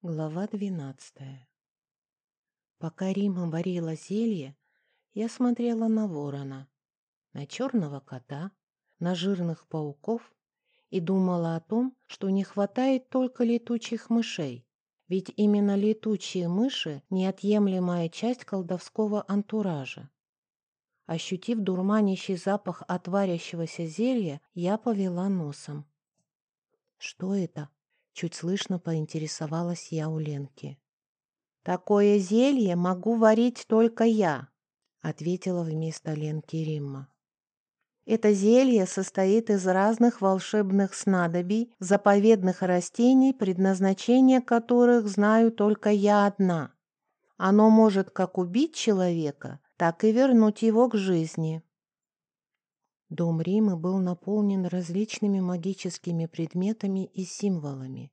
Глава двенадцатая Пока Рима варила зелье, я смотрела на ворона, на черного кота, на жирных пауков и думала о том, что не хватает только летучих мышей, ведь именно летучие мыши – неотъемлемая часть колдовского антуража. Ощутив дурманящий запах отварящегося зелья, я повела носом. «Что это?» Чуть слышно поинтересовалась я у Ленки. «Такое зелье могу варить только я», — ответила вместо Ленки Римма. Это зелье состоит из разных волшебных снадобий, заповедных растений, предназначение которых знаю только я одна. Оно может как убить человека, так и вернуть его к жизни. Дом Римы был наполнен различными магическими предметами и символами.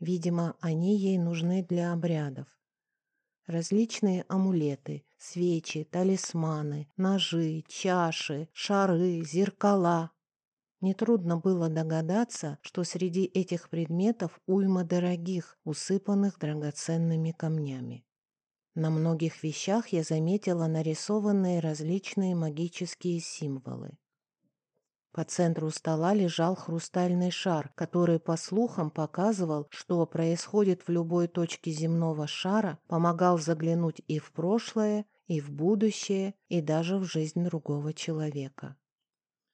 Видимо, они ей нужны для обрядов. Различные амулеты, свечи, талисманы, ножи, чаши, шары, зеркала. Нетрудно было догадаться, что среди этих предметов уйма дорогих, усыпанных драгоценными камнями. На многих вещах я заметила нарисованные различные магические символы. По центру стола лежал хрустальный шар, который, по слухам, показывал, что происходит в любой точке земного шара, помогал заглянуть и в прошлое, и в будущее, и даже в жизнь другого человека.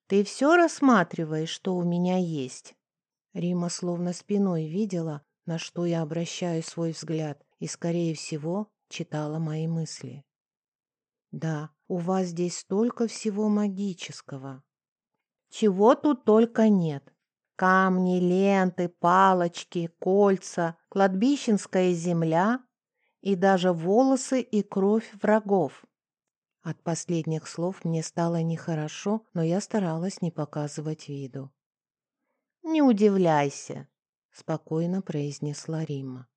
«Ты все рассматриваешь, что у меня есть?» Рима словно спиной видела, на что я обращаю свой взгляд, и, скорее всего, читала мои мысли. «Да, у вас здесь столько всего магического», чего тут только нет. Камни, ленты, палочки, кольца, кладбищенская земля и даже волосы и кровь врагов. От последних слов мне стало нехорошо, но я старалась не показывать виду. «Не удивляйся», — спокойно произнесла Рима.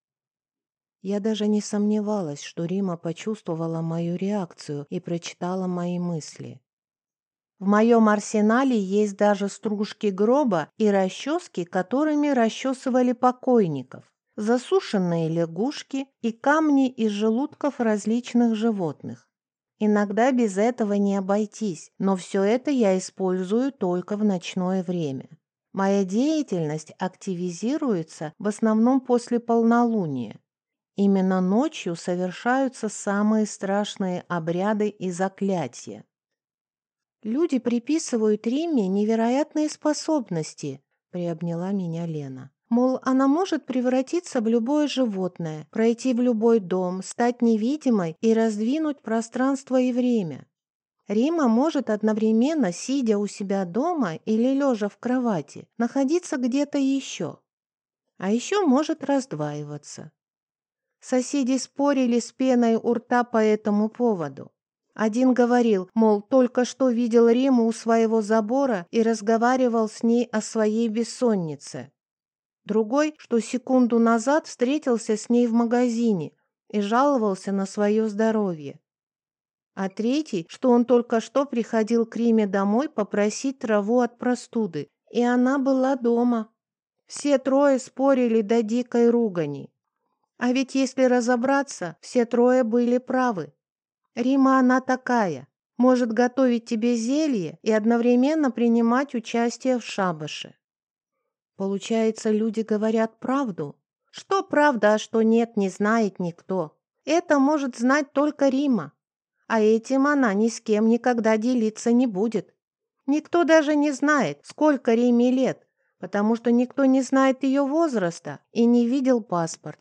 Я даже не сомневалась, что Рима почувствовала мою реакцию и прочитала мои мысли. В моем арсенале есть даже стружки гроба и расчески, которыми расчесывали покойников, засушенные лягушки и камни из желудков различных животных. Иногда без этого не обойтись, но все это я использую только в ночное время. Моя деятельность активизируется в основном после полнолуния. Именно ночью совершаются самые страшные обряды и заклятия. Люди приписывают Римме невероятные способности, приобняла меня Лена. Мол, она может превратиться в любое животное, пройти в любой дом, стать невидимой и раздвинуть пространство и время. Рима может одновременно, сидя у себя дома или лежа в кровати, находиться где-то еще. А еще может раздваиваться. Соседи спорили с пеной у рта по этому поводу. Один говорил, мол, только что видел Риму у своего забора и разговаривал с ней о своей бессоннице. Другой, что секунду назад встретился с ней в магазине и жаловался на свое здоровье. А третий, что он только что приходил к Риме домой попросить траву от простуды, и она была дома. Все трое спорили до дикой ругани. А ведь если разобраться, все трое были правы. Рима она такая, может готовить тебе зелье и одновременно принимать участие в шабаше. Получается, люди говорят правду? Что правда, а что нет, не знает никто. Это может знать только Рима. А этим она ни с кем никогда делиться не будет. Никто даже не знает, сколько Риме лет, потому что никто не знает ее возраста и не видел паспорт.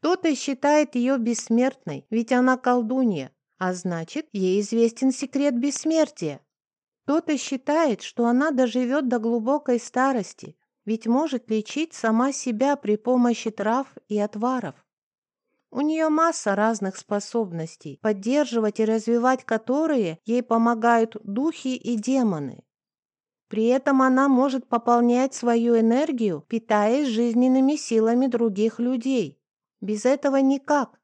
Кто-то считает ее бессмертной, ведь она колдунья, а значит, ей известен секрет бессмертия. Кто-то считает, что она доживет до глубокой старости, ведь может лечить сама себя при помощи трав и отваров. У нее масса разных способностей, поддерживать и развивать которые ей помогают духи и демоны. При этом она может пополнять свою энергию, питаясь жизненными силами других людей. Без этого никак.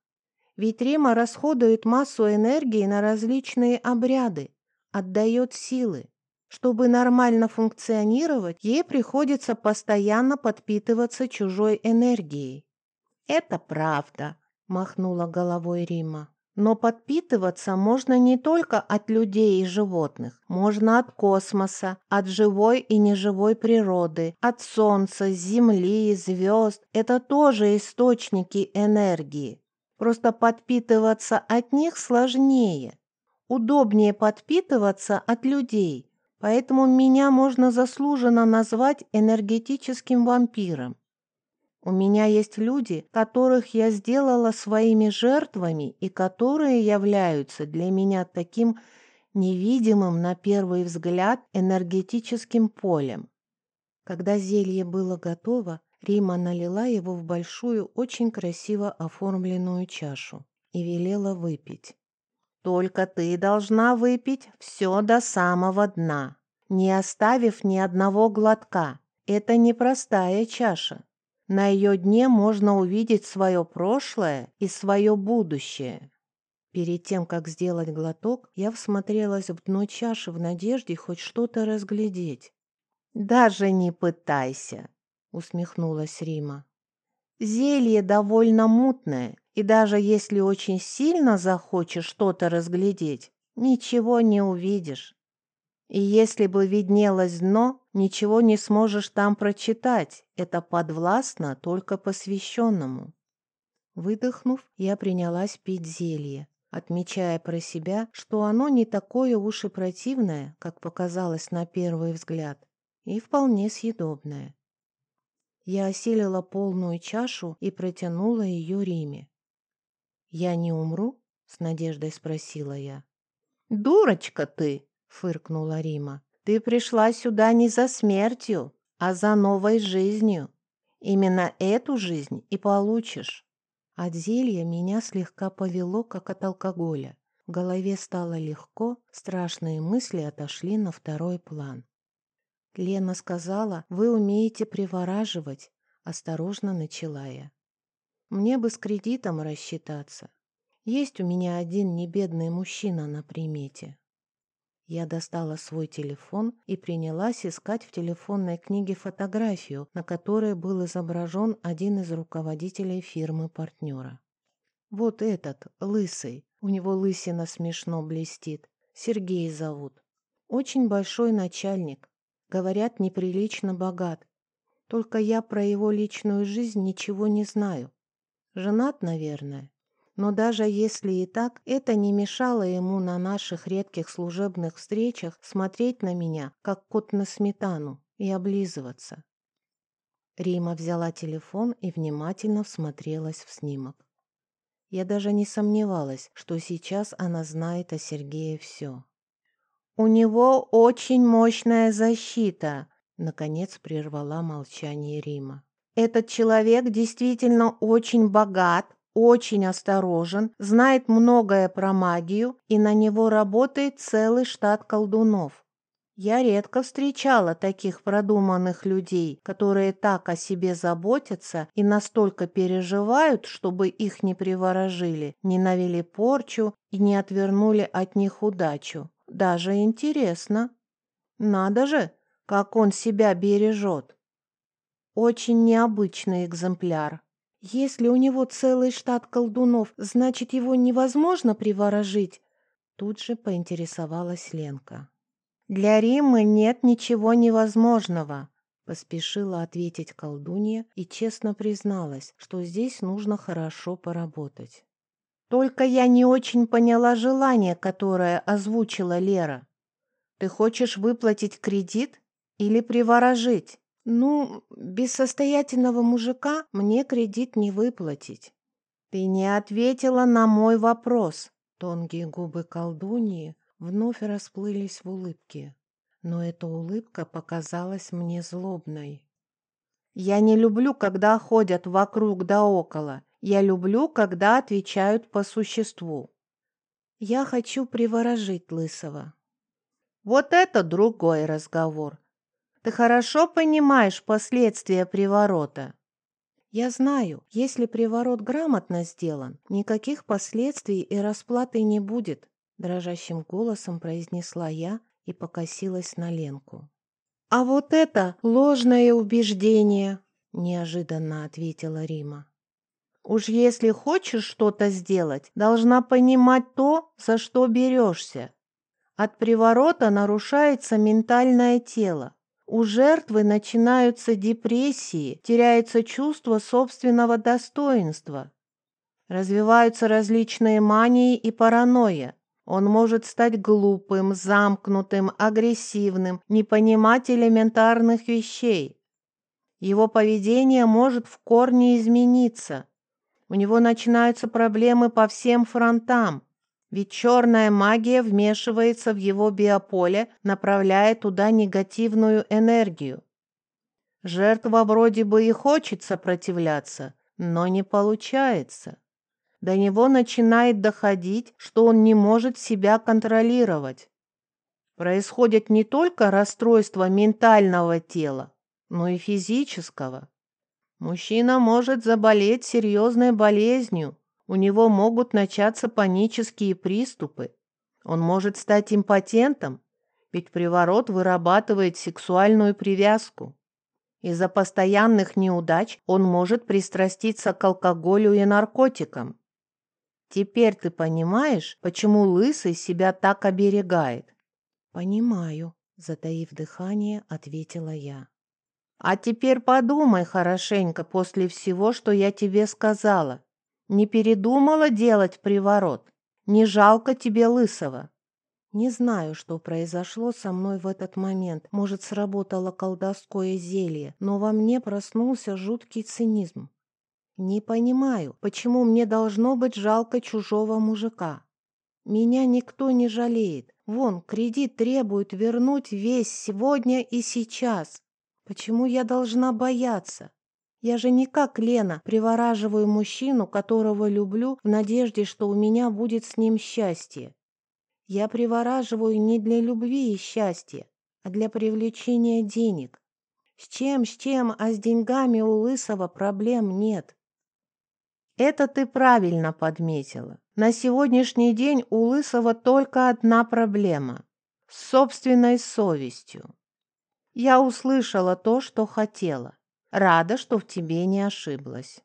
Ведь Рима расходует массу энергии на различные обряды, отдает силы. Чтобы нормально функционировать, ей приходится постоянно подпитываться чужой энергией. «Это правда», — махнула головой Рима. «Но подпитываться можно не только от людей и животных. Можно от космоса, от живой и неживой природы, от солнца, земли, звезд. Это тоже источники энергии. Просто подпитываться от них сложнее. Удобнее подпитываться от людей, поэтому меня можно заслуженно назвать энергетическим вампиром. У меня есть люди, которых я сделала своими жертвами и которые являются для меня таким невидимым на первый взгляд энергетическим полем. Когда зелье было готово, Рима налила его в большую, очень красиво оформленную чашу и велела выпить. «Только ты должна выпить все до самого дна, не оставив ни одного глотка. Это непростая чаша. На ее дне можно увидеть свое прошлое и свое будущее. Перед тем, как сделать глоток, я всмотрелась в дно чаши в надежде хоть что-то разглядеть. «Даже не пытайся», — усмехнулась Рима. «Зелье довольно мутное, и даже если очень сильно захочешь что-то разглядеть, ничего не увидишь. И если бы виднелось дно, ничего не сможешь там прочитать. Это подвластно только посвященному. Выдохнув, я принялась пить зелье, отмечая про себя, что оно не такое уж и противное, как показалось на первый взгляд, и вполне съедобное. Я осилила полную чашу и протянула ее Риме. «Я не умру?» — с надеждой спросила я. «Дурочка ты!» фыркнула Рима. Ты пришла сюда не за смертью, а за новой жизнью. Именно эту жизнь и получишь. От зелья меня слегка повело, как от алкоголя. В голове стало легко, страшные мысли отошли на второй план. Лена сказала, вы умеете привораживать, осторожно начала я. Мне бы с кредитом рассчитаться. Есть у меня один небедный мужчина на примете. Я достала свой телефон и принялась искать в телефонной книге фотографию, на которой был изображен один из руководителей фирмы-партнера. Вот этот, лысый, у него лысина смешно блестит. Сергей зовут. Очень большой начальник. Говорят, неприлично богат. Только я про его личную жизнь ничего не знаю. Женат, наверное. Но даже если и так, это не мешало ему на наших редких служебных встречах смотреть на меня, как кот на сметану, и облизываться. Рима взяла телефон и внимательно всмотрелась в снимок. Я даже не сомневалась, что сейчас она знает о Сергее все. «У него очень мощная защита», — наконец прервала молчание Рима. «Этот человек действительно очень богат, очень осторожен, знает многое про магию, и на него работает целый штат колдунов. Я редко встречала таких продуманных людей, которые так о себе заботятся и настолько переживают, чтобы их не приворожили, не навели порчу и не отвернули от них удачу. Даже интересно. Надо же, как он себя бережет. Очень необычный экземпляр. Если у него целый штат колдунов, значит, его невозможно приворожить? Тут же поинтересовалась Ленка. Для Риммы нет ничего невозможного, поспешила ответить колдунья и честно призналась, что здесь нужно хорошо поработать. Только я не очень поняла желание, которое озвучила Лера. Ты хочешь выплатить кредит или приворожить? Ну, без состоятельного мужика мне кредит не выплатить. Ты не ответила на мой вопрос. Тонкие губы колдуньи вновь расплылись в улыбке, но эта улыбка показалась мне злобной. Я не люблю, когда ходят вокруг да около. Я люблю, когда отвечают по существу. Я хочу приворожить Лысого. Вот это другой разговор. Ты хорошо понимаешь последствия приворота. Я знаю, если приворот грамотно сделан, никаких последствий и расплаты не будет, дрожащим голосом произнесла я и покосилась на Ленку. А вот это ложное убеждение, неожиданно ответила Рима. Уж если хочешь что-то сделать, должна понимать то, за что берешься. От приворота нарушается ментальное тело. У жертвы начинаются депрессии, теряется чувство собственного достоинства. Развиваются различные мании и паранойя. Он может стать глупым, замкнутым, агрессивным, не понимать элементарных вещей. Его поведение может в корне измениться. У него начинаются проблемы по всем фронтам, ведь черная магия вмешивается в его биополе, направляя туда негативную энергию. Жертва вроде бы и хочет сопротивляться, но не получается. До него начинает доходить, что он не может себя контролировать. Происходит не только расстройство ментального тела, но и физического. Мужчина может заболеть серьезной болезнью, у него могут начаться панические приступы. Он может стать импотентом, ведь приворот вырабатывает сексуальную привязку. Из-за постоянных неудач он может пристраститься к алкоголю и наркотикам. Теперь ты понимаешь, почему лысый себя так оберегает? Понимаю, затаив дыхание, ответила я. А теперь подумай хорошенько после всего, что я тебе сказала. Не передумала делать приворот? Не жалко тебе лысого?» Не знаю, что произошло со мной в этот момент. Может, сработало колдовское зелье, но во мне проснулся жуткий цинизм. Не понимаю, почему мне должно быть жалко чужого мужика. Меня никто не жалеет. Вон, кредит требует вернуть весь сегодня и сейчас. Почему я должна бояться? Я же не как Лена привораживаю мужчину, которого люблю, в надежде, что у меня будет с ним счастье. Я привораживаю не для любви и счастья, а для привлечения денег. С чем, с чем, а с деньгами у Лысого проблем нет. Это ты правильно подметила. На сегодняшний день у Лысого только одна проблема – с собственной совестью. Я услышала то, что хотела. Рада, что в тебе не ошиблась.